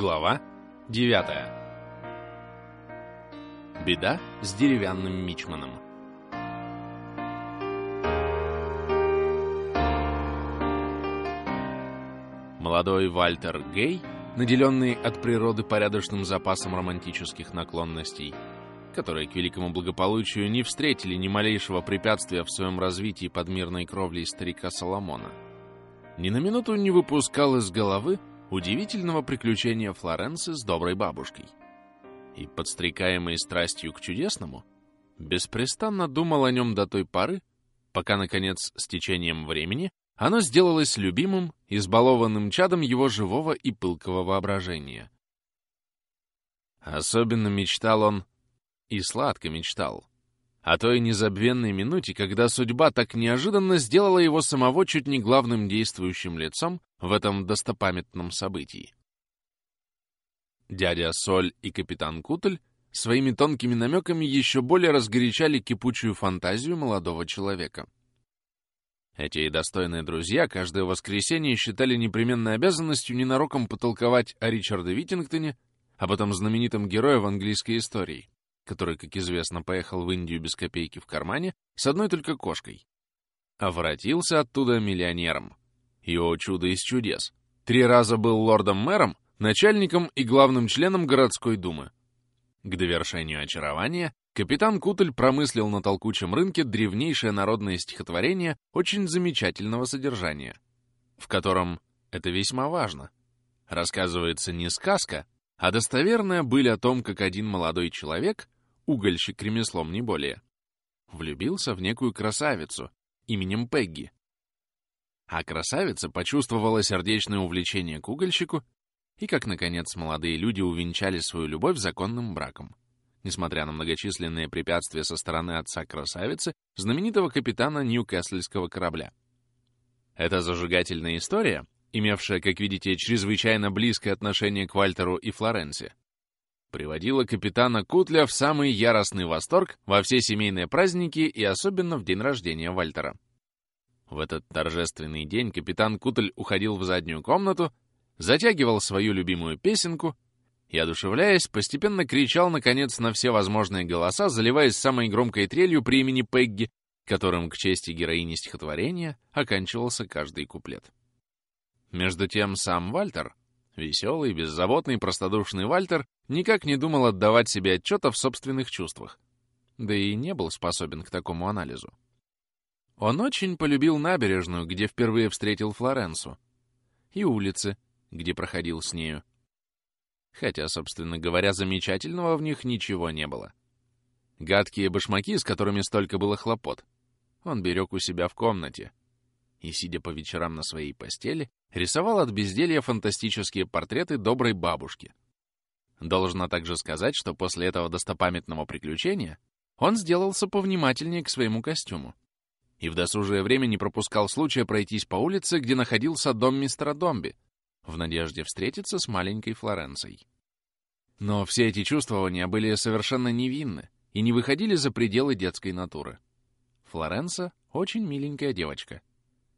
Глава 9 Беда с деревянным мичманом. Молодой Вальтер Гей, наделенный от природы порядочным запасом романтических наклонностей, которые к великому благополучию не встретили ни малейшего препятствия в своем развитии под мирной кровлей старика Соломона, ни на минуту не выпускал из головы удивительного приключения Флоренции с доброй бабушкой. И, подстрекаемый страстью к чудесному, беспрестанно думал о нем до той поры, пока, наконец, с течением времени оно сделалось любимым, избалованным чадом его живого и пылкого воображения. Особенно мечтал он, и сладко мечтал, о той незабвенной минуте, когда судьба так неожиданно сделала его самого чуть не главным действующим лицом в этом достопамятном событии. Дядя Соль и капитан Кутль своими тонкими намеками еще более разгорячали кипучую фантазию молодого человека. Эти достойные друзья каждое воскресенье считали непременной обязанностью ненароком потолковать о Ричарде Витингтоне, об этом знаменитом герое в английской истории который, как известно, поехал в Индию без копейки в кармане, с одной только кошкой. А воротился оттуда миллионером. И, о чудо из чудес, три раза был лордом-мэром, начальником и главным членом городской думы. К довершению очарования капитан Кутль промыслил на толкучем рынке древнейшее народное стихотворение очень замечательного содержания, в котором, это весьма важно, рассказывается не сказка, а достоверная быль о том, как один молодой человек угольщик ремеслом не более, влюбился в некую красавицу именем Пегги. А красавица почувствовала сердечное увлечение к угольщику, и как, наконец, молодые люди увенчали свою любовь законным браком, несмотря на многочисленные препятствия со стороны отца красавицы, знаменитого капитана Ньюкаслского корабля. Эта зажигательная история, имевшая, как видите, чрезвычайно близкое отношение к Вальтеру и Флоренции, приводила капитана Кутля в самый яростный восторг во все семейные праздники и особенно в день рождения Вальтера. В этот торжественный день капитан Кутль уходил в заднюю комнату, затягивал свою любимую песенку и, одушевляясь, постепенно кричал, наконец, на все возможные голоса, заливаясь самой громкой трелью при имени Пегги, которым к чести героини стихотворения оканчивался каждый куплет. Между тем сам Вальтер, Веселый, беззаботный, простодушный Вальтер никак не думал отдавать себе отчета в собственных чувствах, да и не был способен к такому анализу. Он очень полюбил набережную, где впервые встретил Флоренсу, и улицы, где проходил с нею. Хотя, собственно говоря, замечательного в них ничего не было. Гадкие башмаки, с которыми столько было хлопот, он берег у себя в комнате, и, сидя по вечерам на своей постели, рисовал от безделья фантастические портреты доброй бабушки. Должна также сказать, что после этого достопамятного приключения он сделался повнимательнее к своему костюму и в досужее время не пропускал случая пройтись по улице, где находился дом мистера Домби, в надежде встретиться с маленькой Флоренцией. Но все эти чувствования были совершенно невинны и не выходили за пределы детской натуры. Флоренса — очень миленькая девочка —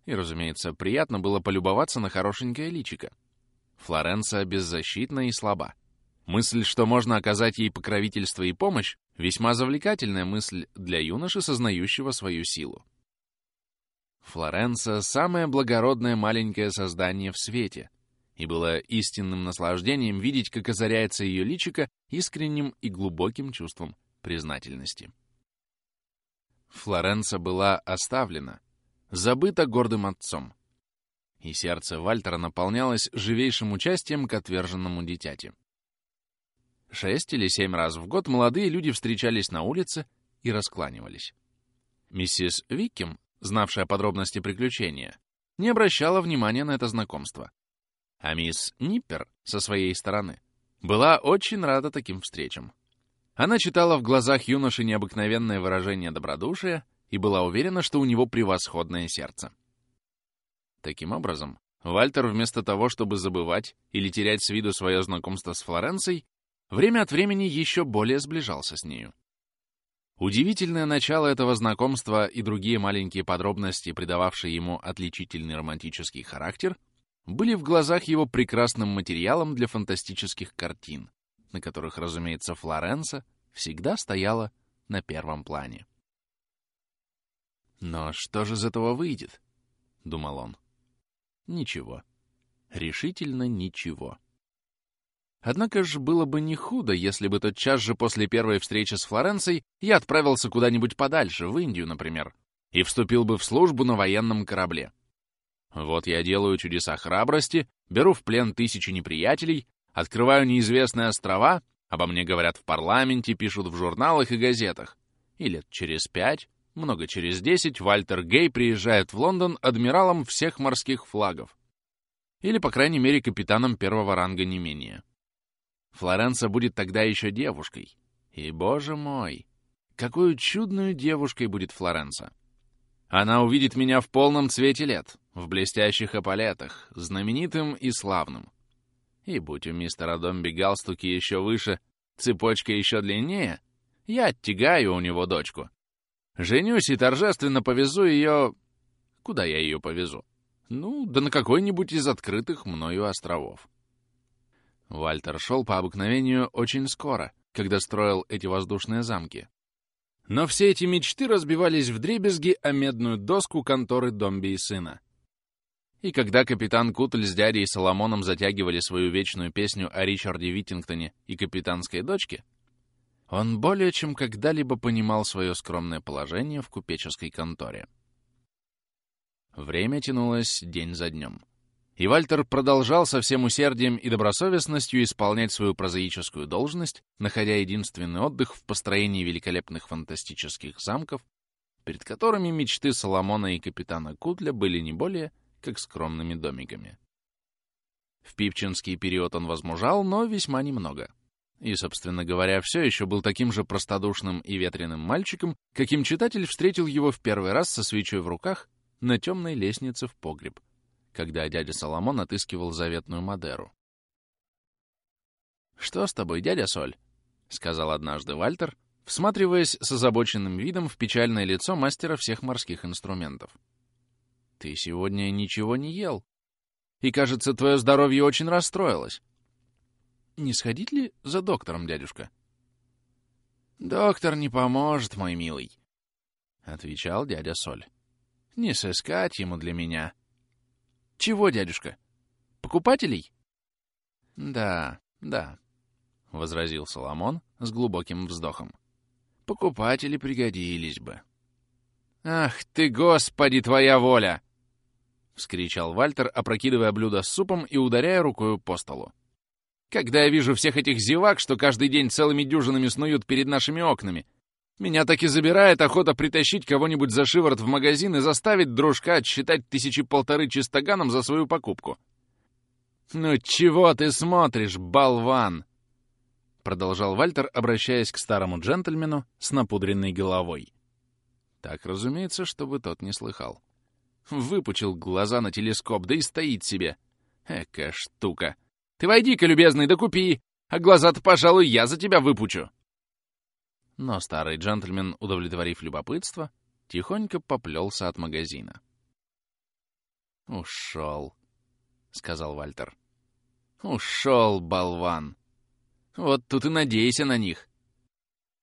и, разумеется, приятно было полюбоваться на хорошенькое личико. Флоренция беззащитна и слаба. Мысль, что можно оказать ей покровительство и помощь, весьма завлекательная мысль для юноши, сознающего свою силу. Флоренция — самое благородное маленькое создание в свете, и было истинным наслаждением видеть, как озаряется ее личико искренним и глубоким чувством признательности. Флоренция была оставлена — забыто гордым отцом. И сердце Вальтера наполнялось живейшим участием к отверженному дитяти. Шесть или семь раз в год молодые люди встречались на улице и раскланивались. Миссис Виккем, знавшая подробности приключения, не обращала внимания на это знакомство. А мисс Ниппер, со своей стороны, была очень рада таким встречам. Она читала в глазах юноши необыкновенное выражение добродушия и была уверена, что у него превосходное сердце. Таким образом, Вальтер вместо того, чтобы забывать или терять с виду свое знакомство с Флоренцией, время от времени еще более сближался с нею. Удивительное начало этого знакомства и другие маленькие подробности, придававшие ему отличительный романтический характер, были в глазах его прекрасным материалом для фантастических картин, на которых, разумеется, Флоренса всегда стояла на первом плане. «Но что же из этого выйдет?» — думал он. «Ничего. Решительно ничего». Однако же было бы не худо, если бы тот час же после первой встречи с Флоренцией я отправился куда-нибудь подальше, в Индию, например, и вступил бы в службу на военном корабле. Вот я делаю чудеса храбрости, беру в плен тысячи неприятелей, открываю неизвестные острова, обо мне говорят в парламенте, пишут в журналах и газетах. И лет через пять, много через десять, Вальтер Гей приезжает в Лондон адмиралом всех морских флагов. Или, по крайней мере, капитаном первого ранга не менее. Флоренса будет тогда еще девушкой. И, боже мой, какую чудную девушкой будет Флоренса. Она увидит меня в полном цвете лет, в блестящих эполетах, знаменитым и славным. И будь у мистера Домби галстуки еще выше, цепочка еще длиннее, я оттягаю у него дочку. Женюсь и торжественно повезу ее... Куда я ее повезу? Ну, да на какой-нибудь из открытых мною островов. Вальтер шел по обыкновению очень скоро, когда строил эти воздушные замки. Но все эти мечты разбивались в дребезги о медную доску конторы Домби и сына. И когда капитан Кутль с дядей Соломоном затягивали свою вечную песню о Ричарде Виттингтоне и капитанской дочке, он более чем когда-либо понимал свое скромное положение в купеческой конторе. Время тянулось день за днем. И Вальтер продолжал со всем усердием и добросовестностью исполнять свою прозаическую должность, находя единственный отдых в построении великолепных фантастических замков, перед которыми мечты Соломона и капитана Кутля были не более как скромными домиками. В пипчинский период он возмужал, но весьма немного. И, собственно говоря, все еще был таким же простодушным и ветреным мальчиком, каким читатель встретил его в первый раз со свечой в руках на темной лестнице в погреб — когда дядя Соломон отыскивал заветную Мадеру. «Что с тобой, дядя Соль?» — сказал однажды Вальтер, всматриваясь с озабоченным видом в печальное лицо мастера всех морских инструментов. «Ты сегодня ничего не ел, и, кажется, твое здоровье очень расстроилось. Не сходить ли за доктором, дядюшка?» «Доктор не поможет, мой милый», — отвечал дядя Соль. «Не сыскать ему для меня». «Чего, дядюшка? Покупателей?» «Да, да», — возразил Соломон с глубоким вздохом. «Покупатели пригодились бы». «Ах ты, Господи, твоя воля!» — вскричал Вальтер, опрокидывая блюдо с супом и ударяя рукою по столу. «Когда я вижу всех этих зевак, что каждый день целыми дюжинами снуют перед нашими окнами, меня так и забирает охота притащить кого-нибудь за шиворот в магазин и заставить дружка отсчитать тысячи полторы чистоганом за свою покупку. «Ну чего ты смотришь, болван?» Продолжал Вальтер, обращаясь к старому джентльмену с напудренной головой. Так, разумеется, чтобы тот не слыхал. Выпучил глаза на телескоп, да и стоит себе. Эка штука. Ты войди-ка, любезный, да купи, а глаза-то, пожалуй, я за тебя выпучу. Но старый джентльмен, удовлетворив любопытство, тихонько поплелся от магазина. «Ушел», — сказал Вальтер. «Ушел, болван! Вот тут и надейся на них.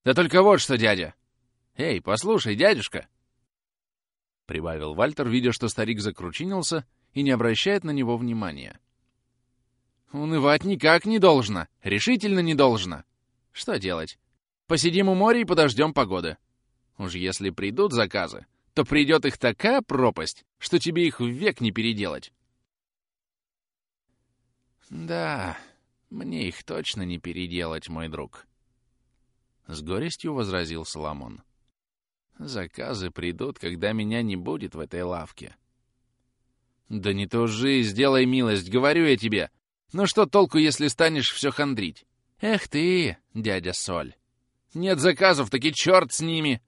Да только вот что, дядя! Эй, послушай, дядюшка!» Прибавил Вальтер, видя, что старик закручинился и не обращает на него внимания. «Унывать никак не должно, решительно не должно. Что делать? Посидим у моря и подождем погоды. Уж если придут заказы, то придет их такая пропасть, что тебе их век не переделать. Да, мне их точно не переделать, мой друг. С горестью возразил Соломон. Заказы придут, когда меня не будет в этой лавке. Да не то жизнь, сделай милость, говорю я тебе. Ну что толку, если станешь все хандрить? Эх ты, дядя Соль. Нет заказов, таки черт с ними!»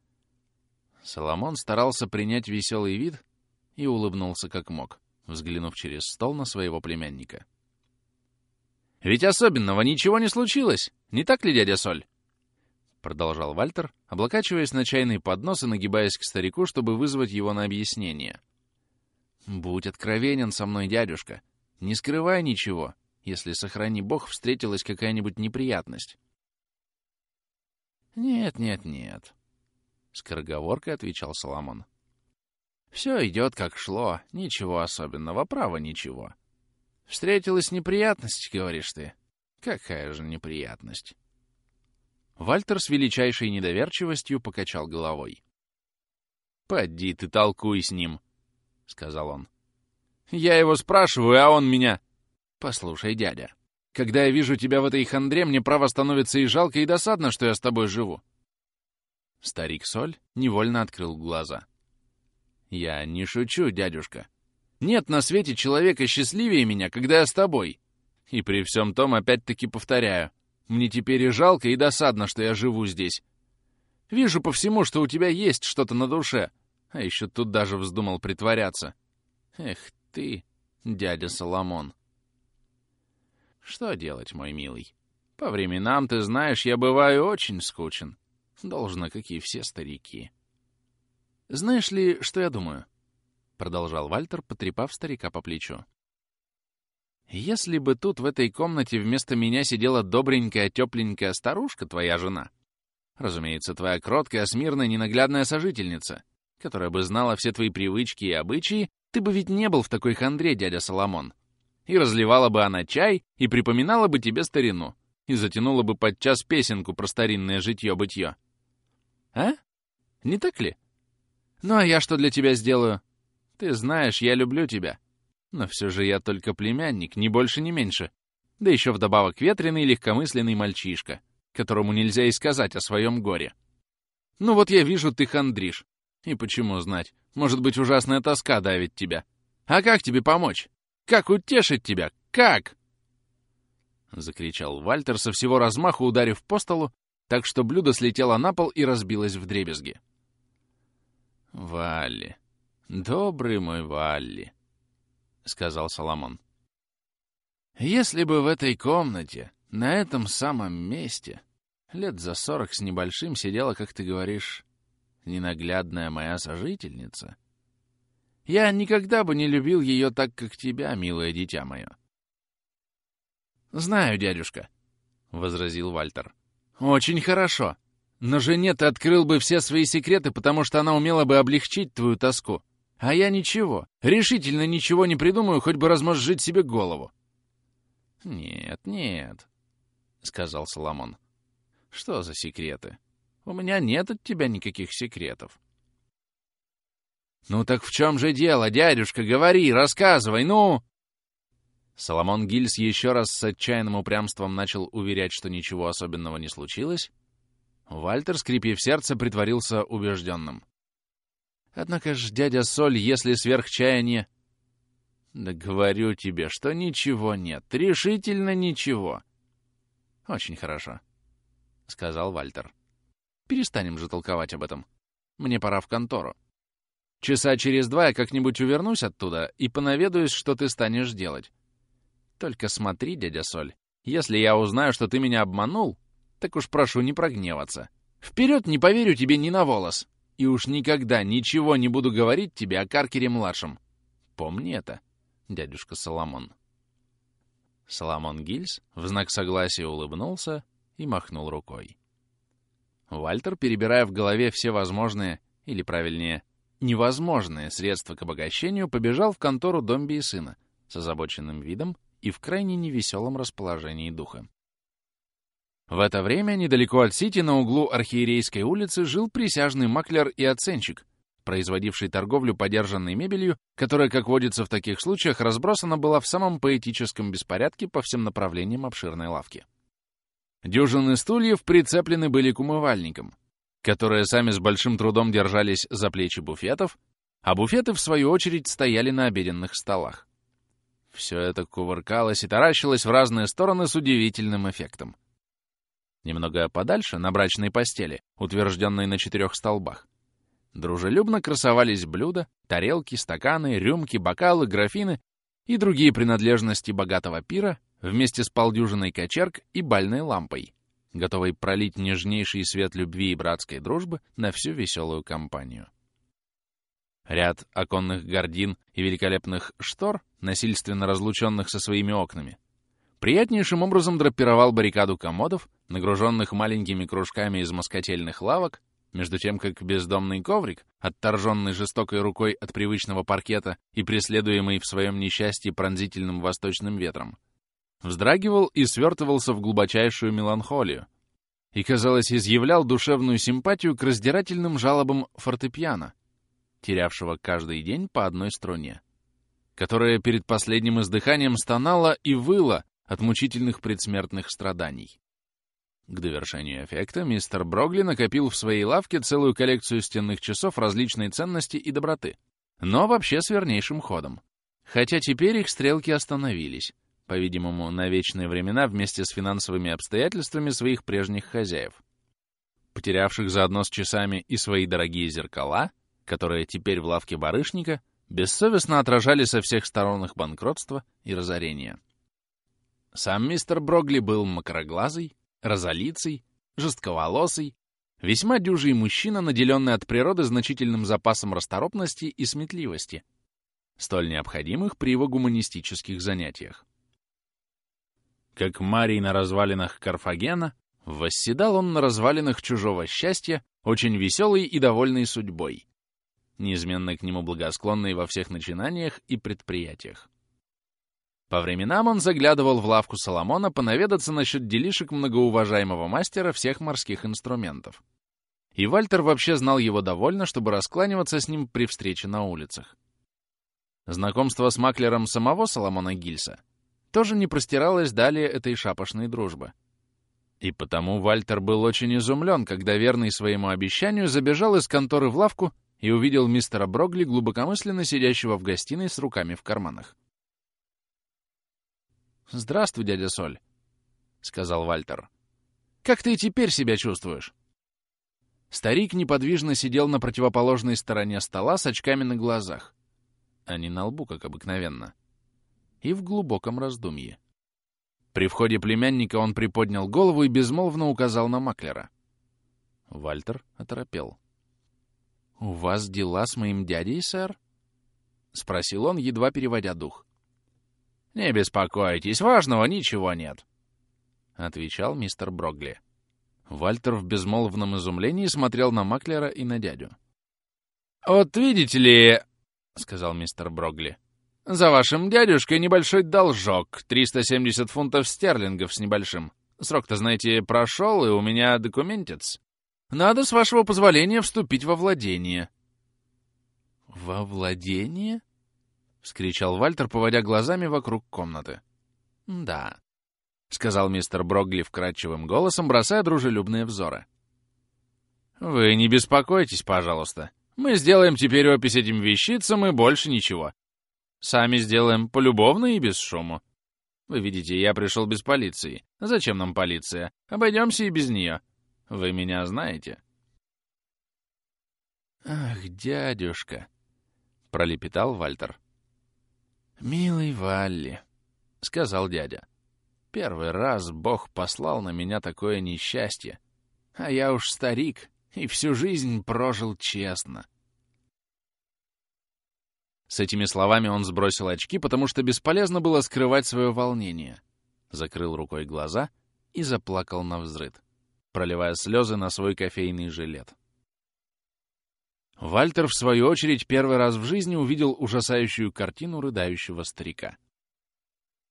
Соломон старался принять веселый вид и улыбнулся как мог, взглянув через стол на своего племянника. «Ведь особенного ничего не случилось, не так ли, дядя Соль?» Продолжал Вальтер, облокачиваясь на чайный поднос и нагибаясь к старику, чтобы вызвать его на объяснение. «Будь откровенен со мной, дядюшка. Не скрывай ничего, если, сохрани бог, встретилась какая-нибудь неприятность. «Нет, нет, нет», — скороговоркой отвечал Соломон. «Все идет как шло, ничего особенного, право ничего. Встретилась неприятность, говоришь ты? Какая же неприятность?» Вальтер с величайшей недоверчивостью покачал головой. «Поди ты толкуй с ним», — сказал он. «Я его спрашиваю, а он меня...» «Послушай, дядя, когда я вижу тебя в этой хандре, мне право становится и жалко, и досадно, что я с тобой живу. Старик Соль невольно открыл глаза. «Я не шучу, дядюшка. Нет на свете человека счастливее меня, когда я с тобой. И при всем том, опять-таки повторяю, мне теперь и жалко, и досадно, что я живу здесь. Вижу по всему, что у тебя есть что-то на душе, а еще тут даже вздумал притворяться. Эх ты, дядя Соломон!» Что делать, мой милый? По временам, ты знаешь, я бываю очень скучен. Должно, как и все старики. Знаешь ли, что я думаю? Продолжал Вальтер, потрепав старика по плечу. Если бы тут в этой комнате вместо меня сидела добренькая, тепленькая старушка, твоя жена, разумеется, твоя кроткая, смирная, ненаглядная сожительница, которая бы знала все твои привычки и обычаи, ты бы ведь не был в такой хандре, дядя Соломон и разливала бы она чай, и припоминала бы тебе старину, и затянула бы подчас песенку про старинное житье-бытье. А? Не так ли? Ну а я что для тебя сделаю? Ты знаешь, я люблю тебя. Но все же я только племянник, ни больше, ни меньше. Да еще вдобавок ветреный легкомысленный мальчишка, которому нельзя и сказать о своем горе. Ну вот я вижу, ты хандришь. И почему знать? Может быть, ужасная тоска давит тебя. А как тебе помочь? Как утешить тебя? Как?» Закричал Вальтер со всего размаху, ударив по столу, так что блюдо слетело на пол и разбилось в дребезги. «Валли, добрый мой Валли», — сказал Соломон. «Если бы в этой комнате, на этом самом месте, лет за сорок с небольшим сидела, как ты говоришь, ненаглядная моя сожительница, я никогда бы не любил ее так, как тебя, милое дитя мое. «Знаю, дядюшка», — возразил Вальтер. «Очень хорошо. Но жене ты открыл бы все свои секреты, потому что она умела бы облегчить твою тоску. А я ничего, решительно ничего не придумаю, хоть бы размозжить себе голову». «Нет, нет», — сказал Соломон. «Что за секреты? У меня нет от тебя никаких секретов. «Ну так в чем же дело, дядюшка? Говори, рассказывай, ну!» Соломон Гильс еще раз с отчаянным упрямством начал уверять, что ничего особенного не случилось. Вальтер, скрипив сердце, притворился убежденным. «Однако ж, дядя Соль, если сверхчаяние...» «Да говорю тебе, что ничего нет, решительно ничего». «Очень хорошо», — сказал Вальтер. «Перестанем же толковать об этом. Мне пора в контору. Часа через два я как-нибудь увернусь оттуда и понаведаюсь, что ты станешь делать. Только смотри, дядя Соль, если я узнаю, что ты меня обманул, так уж прошу не прогневаться. Вперед не поверю тебе ни на волос. И уж никогда ничего не буду говорить тебе о Каркере-младшем. Помни это, дядюшка Соломон. Соломон Гильс в знак согласия улыбнулся и махнул рукой. Вальтер, перебирая в голове все возможные, или правильнее, невозможное средство к обогащению, побежал в контору Домби и сына с озабоченным видом и в крайне невеселом расположении духа. В это время недалеко от Сити на углу Архиерейской улицы жил присяжный маклер и оценщик, производивший торговлю подержанной мебелью, которая, как водится в таких случаях, разбросана была в самом поэтическом беспорядке по всем направлениям обширной лавки. Дюжины стульев прицеплены были к умывальникам, которые сами с большим трудом держались за плечи буфетов, а буфеты, в свою очередь, стояли на обеденных столах. Все это кувыркалось и таращилось в разные стороны с удивительным эффектом. Немного подальше, на брачной постели, утвержденной на четырех столбах, дружелюбно красовались блюда, тарелки, стаканы, рюмки, бокалы, графины и другие принадлежности богатого пира вместе с полдюжиной кочерг и бальной лампой, готовый пролить нежнейший свет любви и братской дружбы на всю веселую компанию. Ряд оконных гордин и великолепных штор, насильственно разлученных со своими окнами, приятнейшим образом драпировал баррикаду комодов, нагруженных маленькими кружками из москотельных лавок, между тем как бездомный коврик, отторженный жестокой рукой от привычного паркета и преследуемый в своем несчастье пронзительным восточным ветром, вздрагивал и свертывался в глубочайшую меланхолию и, казалось, изъявлял душевную симпатию к раздирательным жалобам фортепиано, терявшего каждый день по одной струне, которая перед последним издыханием стонала и выла от мучительных предсмертных страданий. К довершению эффекта мистер Брогли накопил в своей лавке целую коллекцию стенных часов различной ценности и доброты, но вообще с вернейшим ходом. Хотя теперь их стрелки остановились, по-видимому, на вечные времена вместе с финансовыми обстоятельствами своих прежних хозяев, потерявших заодно с часами и свои дорогие зеркала, которые теперь в лавке барышника бессовестно отражали со всех сторон их банкротство и разорение. Сам мистер Брогли был макроглазый, розолицый, жестковолосый, весьма дюжий мужчина, наделенный от природы значительным запасом расторопности и сметливости, столь необходимых при его гуманистических занятиях. Как Марий на развалинах Карфагена, восседал он на развалинах чужого счастья, очень веселый и довольный судьбой, неизменно к нему благосклонный во всех начинаниях и предприятиях. По временам он заглядывал в лавку Соломона понаведаться насчет делишек многоуважаемого мастера всех морских инструментов. И Вальтер вообще знал его довольно, чтобы раскланиваться с ним при встрече на улицах. Знакомство с маклером самого Соломона Гильса тоже не простиралось далее этой шапошной дружбы. И потому Вальтер был очень изумлен, когда верный своему обещанию забежал из конторы в лавку и увидел мистера Брогли, глубокомысленно сидящего в гостиной с руками в карманах. «Здравствуй, дядя Соль», — сказал Вальтер. «Как ты теперь себя чувствуешь?» Старик неподвижно сидел на противоположной стороне стола с очками на глазах, а не на лбу, как обыкновенно и в глубоком раздумье. При входе племянника он приподнял голову и безмолвно указал на маклера. Вальтер оторопел. «У вас дела с моим дядей, сэр?» — спросил он, едва переводя дух. «Не беспокойтесь, важного ничего нет», — отвечал мистер Брогли. Вальтер в безмолвном изумлении смотрел на маклера и на дядю. «Вот видите ли», — сказал мистер Брогли, «За вашим дядюшкой небольшой должок, 370 фунтов стерлингов с небольшим. Срок-то, знаете, прошел, и у меня документец. Надо, с вашего позволения, вступить во владение». «Во владение?» — вскричал Вальтер, поводя глазами вокруг комнаты. «Да», — сказал мистер Брогли вкрадчивым голосом, бросая дружелюбные взоры. «Вы не беспокойтесь, пожалуйста. Мы сделаем теперь опись этим вещицам и больше ничего. Сами сделаем полюбовно и без шума. Вы видите, я пришел без полиции. Зачем нам полиция? Обойдемся и без нее. Вы меня знаете. Ах, дядюшка, — пролепетал Вальтер. «Милый Валли», — сказал дядя, — «первый раз Бог послал на меня такое несчастье, а я уж старик и всю жизнь прожил честно. С этими словами он сбросил очки, потому что бесполезно было скрывать свое волнение. Закрыл рукой глаза и заплакал на взрыд, проливая слезы на свой кофейный жилет. Вальтер, в свою очередь, первый раз в жизни увидел ужасающую картину рыдающего старика.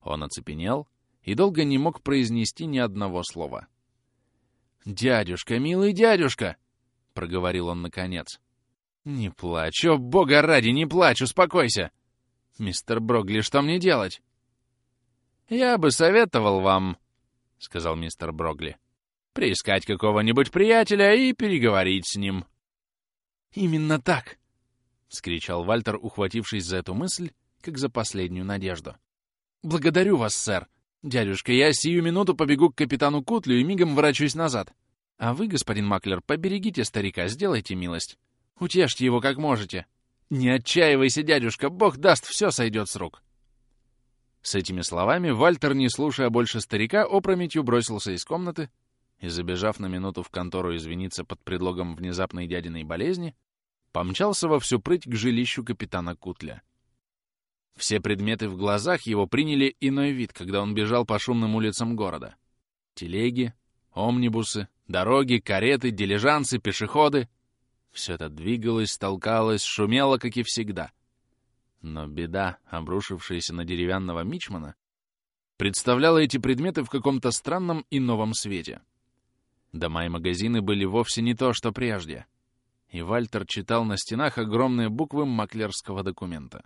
Он оцепенел и долго не мог произнести ни одного слова. «Дядюшка, милый дядюшка!» — проговорил он наконец. «Не плачь, о бога ради, не плачь, успокойся!» «Мистер Брогли, что мне делать?» «Я бы советовал вам», — сказал мистер Брогли, «приискать какого-нибудь приятеля и переговорить с ним». «Именно так!» — вскричал Вальтер, ухватившись за эту мысль, как за последнюю надежду. «Благодарю вас, сэр. Дядюшка, я сию минуту побегу к капитану Кутлю и мигом ворочусь назад. А вы, господин Маклер, поберегите старика, сделайте милость. Утешьте его как можете. Не отчаивайся, дядюшка, бог даст, все сойдет с рук. С этими словами Вальтер, не слушая больше старика, опрометью бросился из комнаты и, забежав на минуту в контору извиниться под предлогом внезапной дядиной болезни, помчался во всю прыть к жилищу капитана Кутля. Все предметы в глазах его приняли иной вид, когда он бежал по шумным улицам города. Телеги, омнибусы, дороги, кареты, дилижансы, пешеходы — все это двигалось, толкалось, шумело, как и всегда. Но беда, обрушившаяся на деревянного мичмана, представляла эти предметы в каком-то странном и новом свете. Дома и магазины были вовсе не то, что прежде. И Вальтер читал на стенах огромные буквы маклерского документа.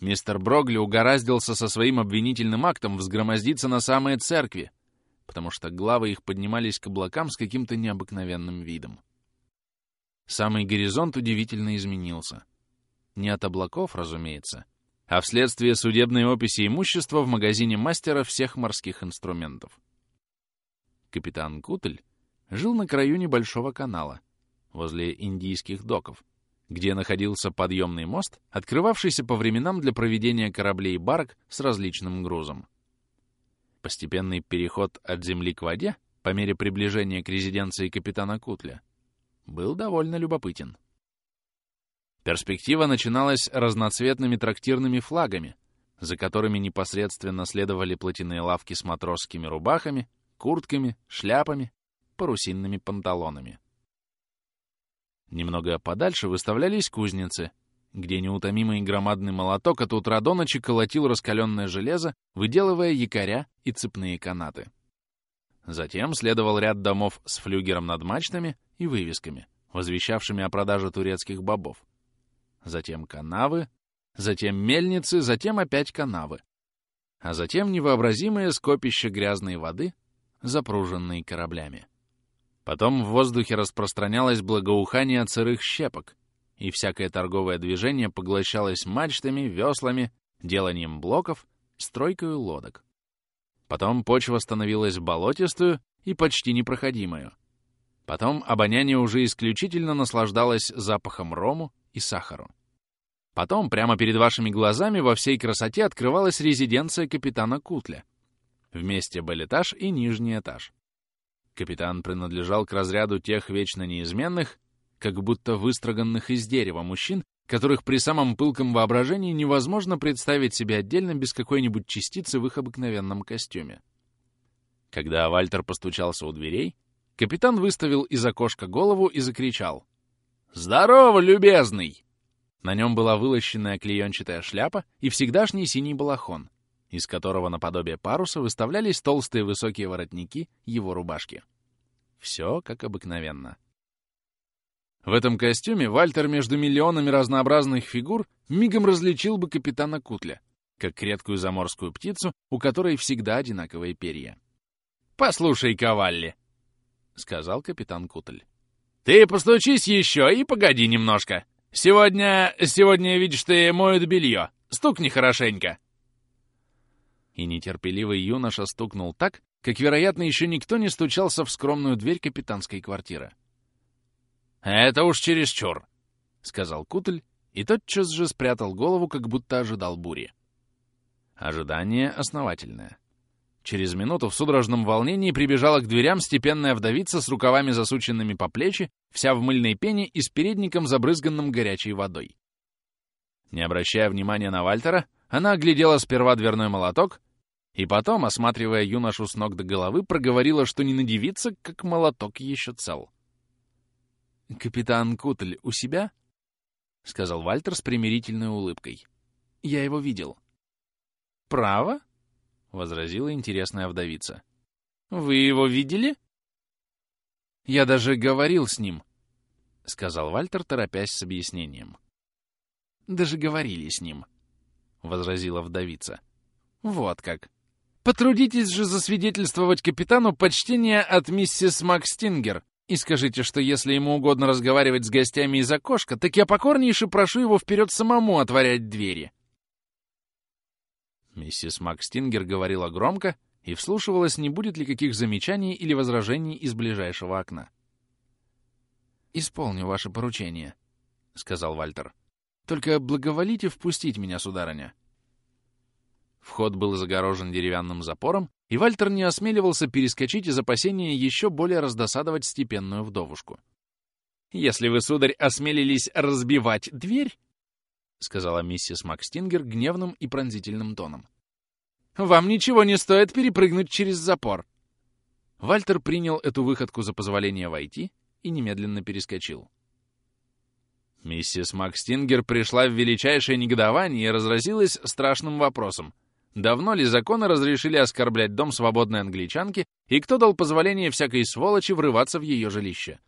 Мистер Брогли угораздился со своим обвинительным актом взгромоздиться на самые церкви, потому что главы их поднимались к облакам с каким-то необыкновенным видом. Самый горизонт удивительно изменился. Не от облаков, разумеется, а вследствие судебной описи имущества в магазине мастера всех морских инструментов. Капитан Кутль жил на краю небольшого канала, возле индийских доков, где находился подъемный мост, открывавшийся по временам для проведения кораблей и барок с различным грузом. Постепенный переход от земли к воде, по мере приближения к резиденции капитана Кутля, был довольно любопытен. Перспектива начиналась разноцветными трактирными флагами, за которыми непосредственно следовали платяные лавки с матросскими рубахами, куртками, шляпами, парусинными панталонами. Немного подальше выставлялись кузницы, где неутомимый громадный молоток от утра до ночи колотил раскаленное железо, выделывая якоря и цепные канаты. Затем следовал ряд домов с флюгером над мачтами и вывесками, возвещавшими о продаже турецких бобов. Затем канавы, затем мельницы, затем опять канавы. А затем невообразимое скопище грязной воды, запруженный кораблями. Потом в воздухе распространялось благоухание сырых щепок, и всякое торговое движение поглощалось мачтами, веслами, деланием блоков, стройкой лодок. Потом почва становилась болотистую и почти непроходимую. Потом обоняние уже исключительно наслаждалось запахом рому и сахару. Потом прямо перед вашими глазами во всей красоте открывалась резиденция капитана Кутля, Вместе балетаж и нижний этаж. Капитан принадлежал к разряду тех вечно неизменных, как будто выстроганных из дерева мужчин, которых при самом пылком воображении невозможно представить себе отдельно без какой-нибудь частицы в их обыкновенном костюме. Когда Вальтер постучался у дверей, капитан выставил из окошка голову и закричал. «Здорово, любезный!» На нем была вылощенная клеенчатая шляпа и всегдашний синий балахон, из которого наподобие паруса выставлялись толстые высокие воротники его рубашки. Все как обыкновенно. В этом костюме Вальтер между миллионами разнообразных фигур мигом различил бы капитана Кутля, как редкую заморскую птицу, у которой всегда одинаковые перья. «Послушай, Кавалли», — сказал капитан Кутль, — «ты постучись еще и погоди немножко. Сегодня, сегодня, видишь ты, моют белье. Стукни хорошенько». И нетерпеливый юноша стукнул так, как, вероятно, еще никто не стучался в скромную дверь капитанской квартиры. «Это уж чересчур», — сказал Кутль, и тотчас же спрятал голову, как будто ожидал бури. Ожидание основательное. Через минуту в судорожном волнении прибежала к дверям степенная вдовица с рукавами засученными по плечи, вся в мыльной пене и с передником, забрызганным горячей водой. Не обращая внимания на Вальтера, она оглядела сперва дверной молоток, и потом, осматривая юношу с ног до головы, проговорила, что не надевится, как молоток еще цел. «Капитан Кутль у себя?» — сказал Вальтер с примирительной улыбкой. «Я его видел». «Право?» — возразила интересная вдовица. «Вы его видели?» «Я даже говорил с ним», — сказал Вальтер, торопясь с объяснением. «Даже говорили с ним», — возразила вдовица. «Вот как. Потрудитесь же засвидетельствовать капитану почтение от миссис Макстингер и скажите, что если ему угодно разговаривать с гостями из окошка, так я покорнейше прошу его вперед самому отворять двери». Миссис Макстингер говорила громко и вслушивалась, не будет ли каких замечаний или возражений из ближайшего окна. «Исполню ваше поручение», — сказал Вальтер. «Только благоволите впустить меня, сударыня». Вход был загорожен деревянным запором, и Вальтер не осмеливался перескочить из опасения еще более раздосадовать степенную вдовушку. «Если вы, сударь, осмелились разбивать дверь, — сказала миссис Макстингер гневным и пронзительным тоном, — вам ничего не стоит перепрыгнуть через запор. Вальтер принял эту выходку за позволение войти и немедленно перескочил. Миссис Макстингер пришла в величайшее негодование и разразилась страшным вопросом. Давно ли законы разрешили оскорблять дом свободной англичанки, и кто дал позволение всякой сволочи врываться в ее жилище?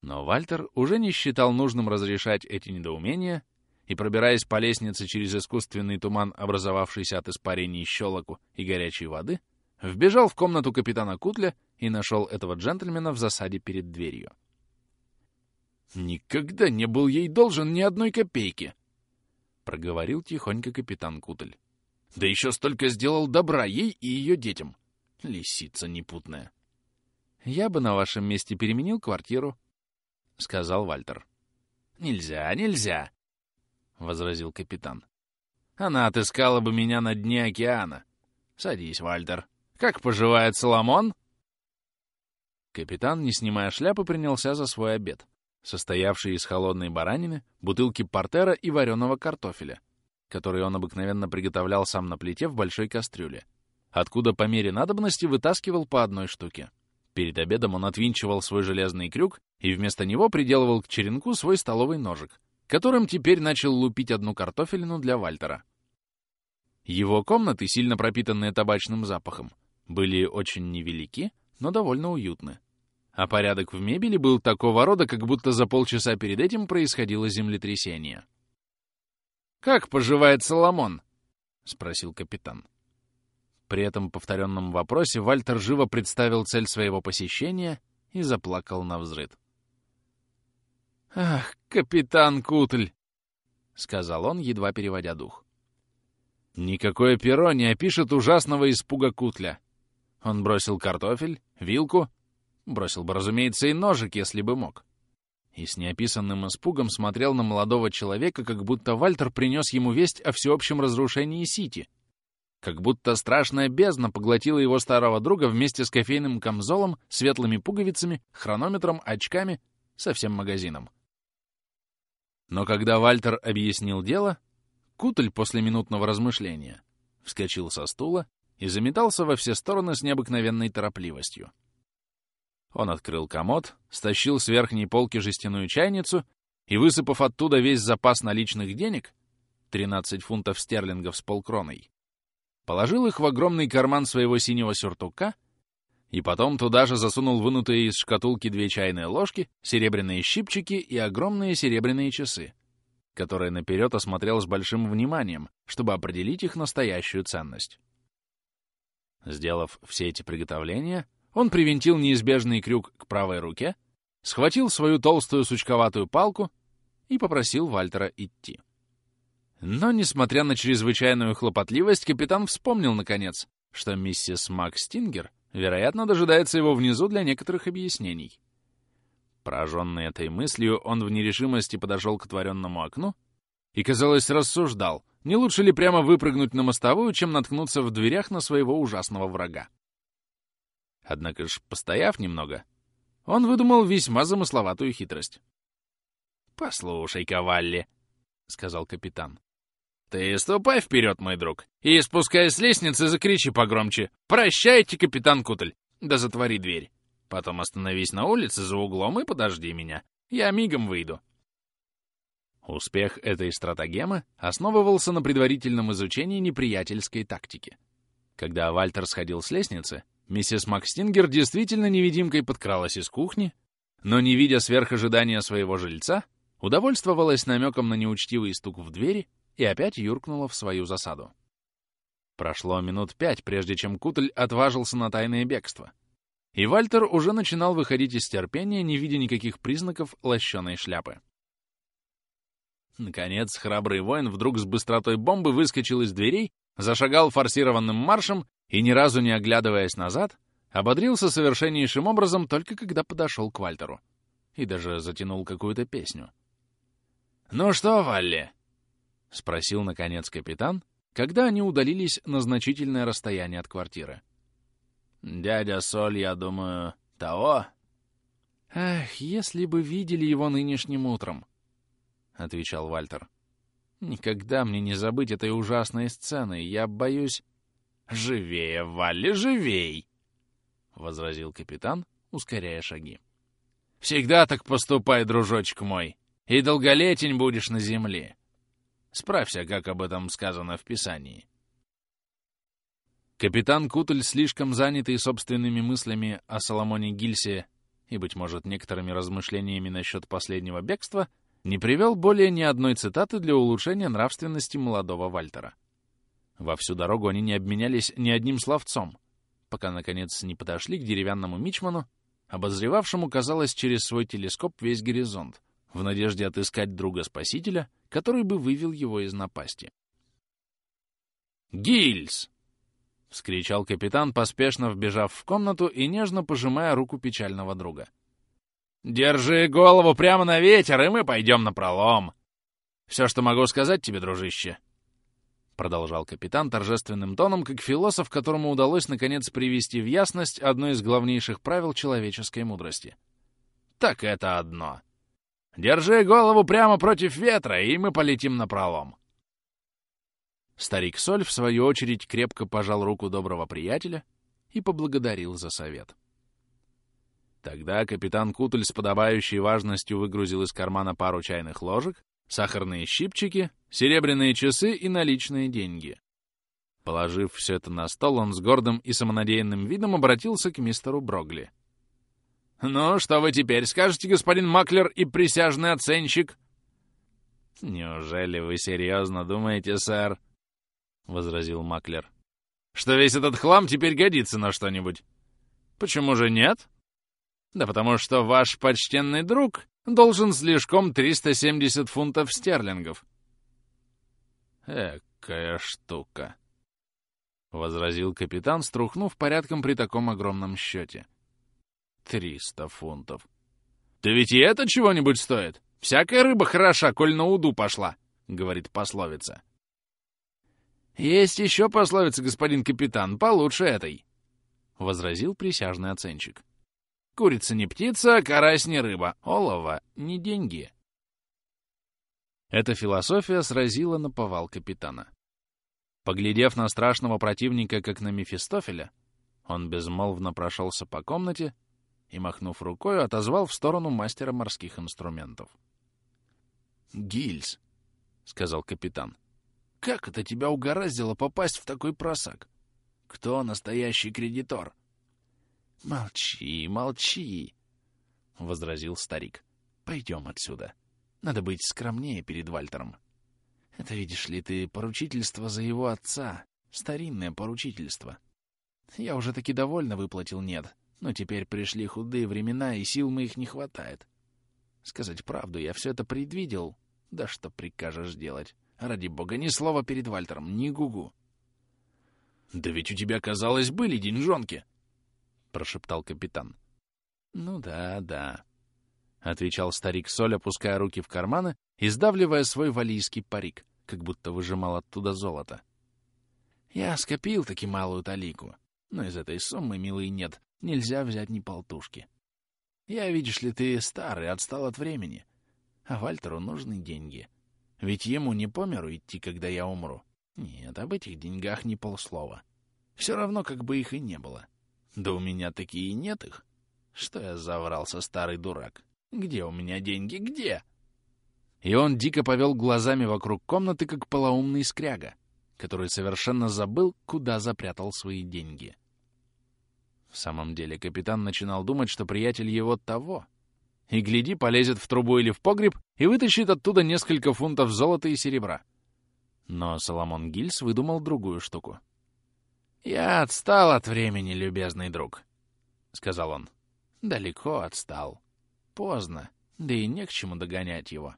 Но Вальтер уже не считал нужным разрешать эти недоумения, и, пробираясь по лестнице через искусственный туман, образовавшийся от испарений щелоку и горячей воды, вбежал в комнату капитана Кутля и нашел этого джентльмена в засаде перед дверью. «Никогда не был ей должен ни одной копейки!» — проговорил тихонько капитан Кутль. «Да еще столько сделал добра ей и ее детям! Лисица непутная!» «Я бы на вашем месте переменил квартиру», — сказал Вальтер. «Нельзя, нельзя», — возразил капитан. «Она отыскала бы меня на дне океана. Садись, Вальтер. Как поживает Соломон?» Капитан, не снимая шляпы, принялся за свой обед, состоявший из холодной баранины, бутылки портера и вареного картофеля, который он обыкновенно приготовлял сам на плите в большой кастрюле, откуда по мере надобности вытаскивал по одной штуке. Перед обедом он отвинчивал свой железный крюк и вместо него приделывал к черенку свой столовый ножик, которым теперь начал лупить одну картофелину для Вальтера. Его комнаты, сильно пропитанные табачным запахом, были очень невелики, но довольно уютны. А порядок в мебели был такого рода, как будто за полчаса перед этим происходило землетрясение. «Как поживает Соломон?» — спросил капитан. При этом повторенном вопросе Вальтер живо представил цель своего посещения и заплакал на взрыд. «Ах, капитан Кутль!» — сказал он, едва переводя дух. Никакое перо не опишет ужасного испуга Кутля. Он бросил картофель, вилку, бросил бы, разумеется, и ножик, если бы мог. И с неописанным испугом смотрел на молодого человека, как будто Вальтер принес ему весть о всеобщем разрушении Сити — как будто страшная бездна поглотила его старого друга вместе с кофейным камзолом, светлыми пуговицами, хронометром, очками, со всем магазином. Но когда Вальтер объяснил дело, Кутль после минутного размышления вскочил со стула и заметался во все стороны с необыкновенной торопливостью. Он открыл комод, стащил с верхней полки жестяную чайницу и, высыпав оттуда весь запас наличных денег, 13 фунтов стерлингов с полкроной, положил их в огромный карман своего синего сюртука и потом туда же засунул вынутые из шкатулки две чайные ложки, серебряные щипчики и огромные серебряные часы, которые наперед осмотрел с большим вниманием, чтобы определить их настоящую ценность. Сделав все эти приготовления, он привинтил неизбежный крюк к правой руке, схватил свою толстую сучковатую палку и попросил Вальтера идти. Но, несмотря на чрезвычайную хлопотливость, капитан вспомнил, наконец, что миссис Макстингер, вероятно, дожидается его внизу для некоторых объяснений. Пораженный этой мыслью, он в нерешимости подошел к отворенному окну и, казалось, рассуждал, не лучше ли прямо выпрыгнуть на мостовую, чем наткнуться в дверях на своего ужасного врага. Однако ж, постояв немного, он выдумал весьма замысловатую хитрость. «Послушай, Кавалли», — сказал капитан, «Ты ступай вперед, мой друг, и, спускаясь с лестницы, закричи погромче. «Прощайте, капитан Кутль!» Да затвори дверь. Потом остановись на улице за углом и подожди меня. Я мигом выйду». Успех этой стратагемы основывался на предварительном изучении неприятельской тактики. Когда Вальтер сходил с лестницы, миссис Макстингер действительно невидимкой подкралась из кухни, но, не видя сверх ожидания своего жильца, удовольствовалась намеком на неучтивый стук в двери и опять юркнула в свою засаду. Прошло минут пять, прежде чем Кутль отважился на тайное бегство. И Вальтер уже начинал выходить из терпения, не видя никаких признаков лощеной шляпы. Наконец, храбрый воин вдруг с быстротой бомбы выскочил из дверей, зашагал форсированным маршем и, ни разу не оглядываясь назад, ободрился совершеннейшим образом только когда подошел к Вальтеру. И даже затянул какую-то песню. «Ну что, Валли, — спросил, наконец, капитан, когда они удалились на значительное расстояние от квартиры. «Дядя Соль, я думаю, того?» «Эх, если бы видели его нынешним утром», — отвечал Вальтер. «Никогда мне не забыть этой ужасной сцены. Я боюсь...» «Живее, Валли, живей!» — возразил капитан, ускоряя шаги. «Всегда так поступай, дружочек мой, и долголетень будешь на земле. Справься, как об этом сказано в Писании». Капитан Кутль, слишком занятый собственными мыслями о Соломоне Гильсе и, быть может, некоторыми размышлениями насчет последнего бегства, не привел более ни одной цитаты для улучшения нравственности молодого Вальтера. Во всю дорогу они не обменялись ни одним словцом, пока, наконец, не подошли к деревянному мичману, обозревавшему, казалось, через свой телескоп весь горизонт, в надежде отыскать друга-спасителя, который бы вывел его из напасти. «Гильз!» — вскричал капитан, поспешно вбежав в комнату и нежно пожимая руку печального друга. «Держи голову прямо на ветер, и мы пойдем на пролом. Все, что могу сказать тебе, дружище, — продолжал капитан торжественным тоном, как философ, которому удалось наконец привести в ясность одно из главнейших правил человеческой мудрости. «Так это одно. Держи голову прямо против ветра, и мы полетим на пролом». Старик Соль, в свою очередь, крепко пожал руку доброго приятеля и поблагодарил за совет. Тогда капитан Кутуль с подобающей важностью выгрузил из кармана пару чайных ложек, сахарные щипчики, серебряные часы и наличные деньги. Положив все это на стол, он с гордым и самонадеянным видом обратился к мистеру Брогли. «Ну, что вы теперь скажете, господин Маклер и присяжный оценщик?» «Неужели вы серьезно думаете, сэр?» — возразил Маклер. «Что весь этот хлам теперь годится на что-нибудь?» «Почему же нет?» «Да потому что ваш почтенный друг должен слишком 370 фунтов стерлингов». «Экая штука», — возразил капитан, струхнув порядком при таком огромном счете. «Триста фунтов». «Да ведь и это чего-нибудь стоит. Всякая рыба хороша, коль на уду пошла», — говорит пословица. «Есть еще пословица, господин капитан, получше этой», — возразил присяжный оценщик. Курица не птица, карась не рыба, олово не деньги. Эта философия сразила на повал капитана. Поглядев на страшного противника, как на Мефистофеля, он безмолвно прошелся по комнате и, махнув рукой, отозвал в сторону мастера морских инструментов. «Гильз», — сказал капитан, — «как это тебя угораздило попасть в такой просак? Кто настоящий кредитор?» «Молчи, молчи!» — возразил старик. «Пойдем отсюда. Надо быть скромнее перед Вальтером. Это, видишь ли, ты поручительство за его отца, старинное поручительство. Я уже таки довольно выплатил «нет», но теперь пришли худые времена, и сил моих не хватает. Сказать правду, я все это предвидел. Да что прикажешь делать? Ради бога, ни слова перед Вальтером, ни гугу. «Да ведь у тебя, казалось, были деньжонки!» — прошептал капитан. «Ну да, да», — отвечал старик Соль, опуская руки в карманы и сдавливая свой валийский парик, как будто выжимал оттуда золото. «Я скопил таки малую талику, но из этой суммы, милый, нет, нельзя взять ни полтушки. Я, видишь ли, ты старый, отстал от времени, а Вальтеру нужны деньги. Ведь ему не по миру идти, когда я умру. Нет, об этих деньгах ни полслова. Все равно, как бы их и не было. Да у меня такие нет их. Что я заврался, старый дурак? Где у меня деньги? Где? И он дико повел глазами вокруг комнаты, как полоумный скряга, который совершенно забыл, куда запрятал свои деньги. В самом деле капитан начинал думать, что приятель его того. И, гляди, полезет в трубу или в погреб и вытащит оттуда несколько фунтов золота и серебра. Но Соломон Гильс выдумал другую штуку. «Я отстал от времени, любезный друг», — сказал он. «Далеко отстал. Поздно, да и не к чему догонять его.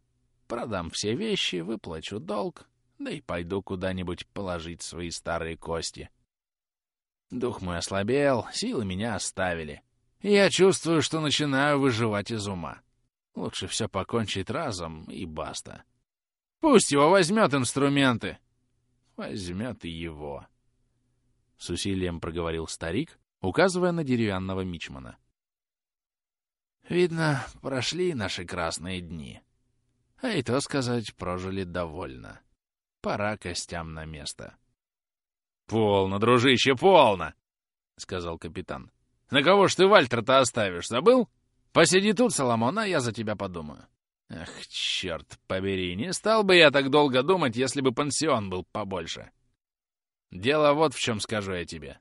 Продам все вещи, выплачу долг, да и пойду куда-нибудь положить свои старые кости. Дух мой ослабел, силы меня оставили. Я чувствую, что начинаю выживать из ума. Лучше все покончить разом и баста. Пусть его возьмет инструменты. Возьмет и его. — с усилием проговорил старик, указывая на деревянного мичмана. Видно, прошли наши красные дни. А и то сказать, прожили довольно. Пора костям на место. — Полно, дружище, полно! — сказал капитан. — На кого ж ты Вальтер-то оставишь, забыл? Посиди тут, Соломон, а я за тебя подумаю. Ах, черт побери, не стал бы я так долго думать, если бы пансион был побольше. Дело вот в чем скажу я тебе.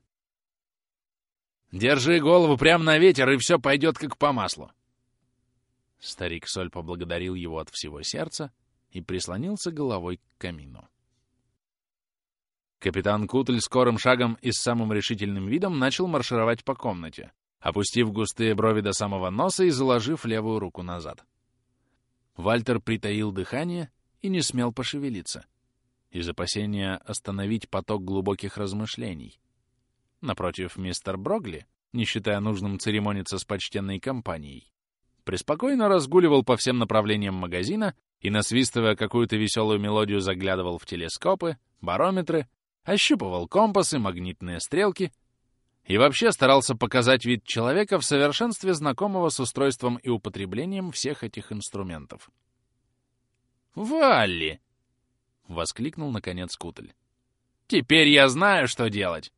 Держи голову прямо на ветер, и все пойдет как по маслу. Старик Соль поблагодарил его от всего сердца и прислонился головой к камину. Капитан Кутль скорым шагом и с самым решительным видом начал маршировать по комнате, опустив густые брови до самого носа и заложив левую руку назад. Вальтер притаил дыхание и не смел пошевелиться, из опасения остановить поток глубоких размышлений. Напротив, мистер Брогли, не считая нужным церемониться с почтенной компанией, преспокойно разгуливал по всем направлениям магазина и, насвистывая какую-то веселую мелодию, заглядывал в телескопы, барометры, ощупывал компасы, магнитные стрелки и вообще старался показать вид человека в совершенстве знакомого с устройством и употреблением всех этих инструментов. «Валли!» — воскликнул, наконец, Кутль. «Теперь я знаю, что делать!»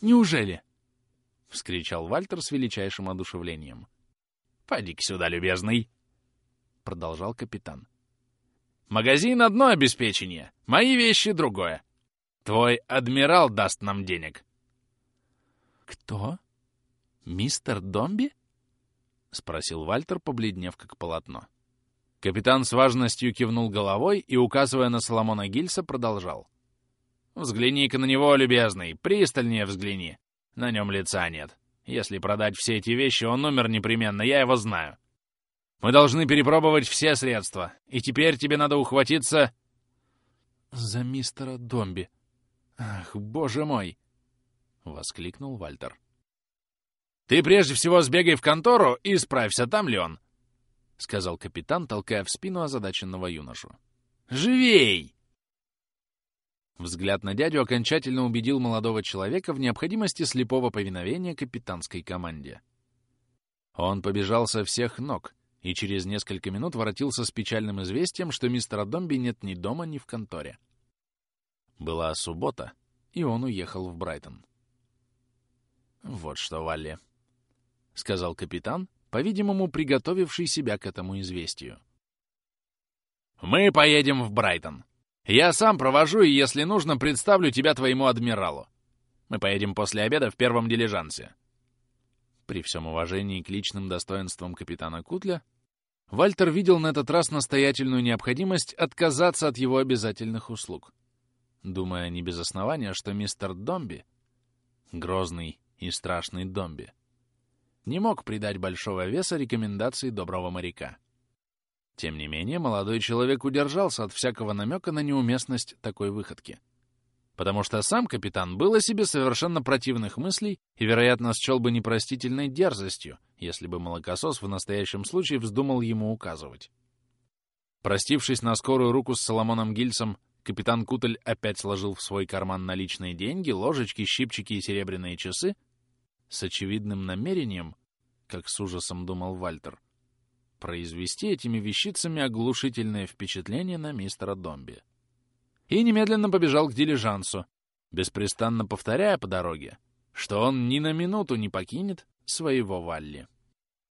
«Неужели?» — вскричал Вальтер с величайшим одушевлением. «Поди-ка сюда, любезный!» — продолжал капитан. «Магазин — одно обеспечение, мои вещи — другое. Твой адмирал даст нам денег». «Кто? Мистер Домби?» — спросил Вальтер, побледнев как полотно. Капитан с важностью кивнул головой и, указывая на Соломона Гильса, продолжал. «Взгляни-ка на него, любезный, пристальнее взгляни. На нем лица нет. Если продать все эти вещи, он умер непременно, я его знаю. Мы должны перепробовать все средства, и теперь тебе надо ухватиться...» «За мистера Домби. Ах, боже мой!» — воскликнул Вальтер. «Ты прежде всего сбегай в контору и справься, там ли он», — сказал капитан, толкая в спину озадаченного юношу. «Живей!» Взгляд на дядю окончательно убедил молодого человека в необходимости слепого повиновения капитанской команде. Он побежал со всех ног и через несколько минут воротился с печальным известием, что мистера Домби нет ни дома, ни в конторе. Была суббота, и он уехал в Брайтон. «Вот что, Валли», — сказал капитан, по-видимому, приготовивший себя к этому известию. «Мы поедем в Брайтон. Я сам провожу и, если нужно, представлю тебя твоему адмиралу. Мы поедем после обеда в первом дилижансе». При всем уважении к личным достоинствам капитана Кутля, Вальтер видел на этот раз настоятельную необходимость отказаться от его обязательных услуг, думая не без основания, что мистер Домби, грозный и страшный Домби, не мог придать большого веса рекомендации доброго моряка. Тем не менее, молодой человек удержался от всякого намека на неуместность такой выходки. Потому что сам капитан был о себе совершенно противных мыслей и, вероятно, счел бы непростительной дерзостью, если бы молокосос в настоящем случае вздумал ему указывать. Простившись на скорую руку с Соломоном Гильсом, капитан Кутль опять сложил в свой карман наличные деньги, ложечки, щипчики и серебряные часы с очевидным намерением, как с ужасом думал Вальтер, произвести этими вещицами оглушительное впечатление на мистера Домби. И немедленно побежал к дилижансу, беспрестанно повторяя по дороге, что он ни на минуту не покинет своего Валли.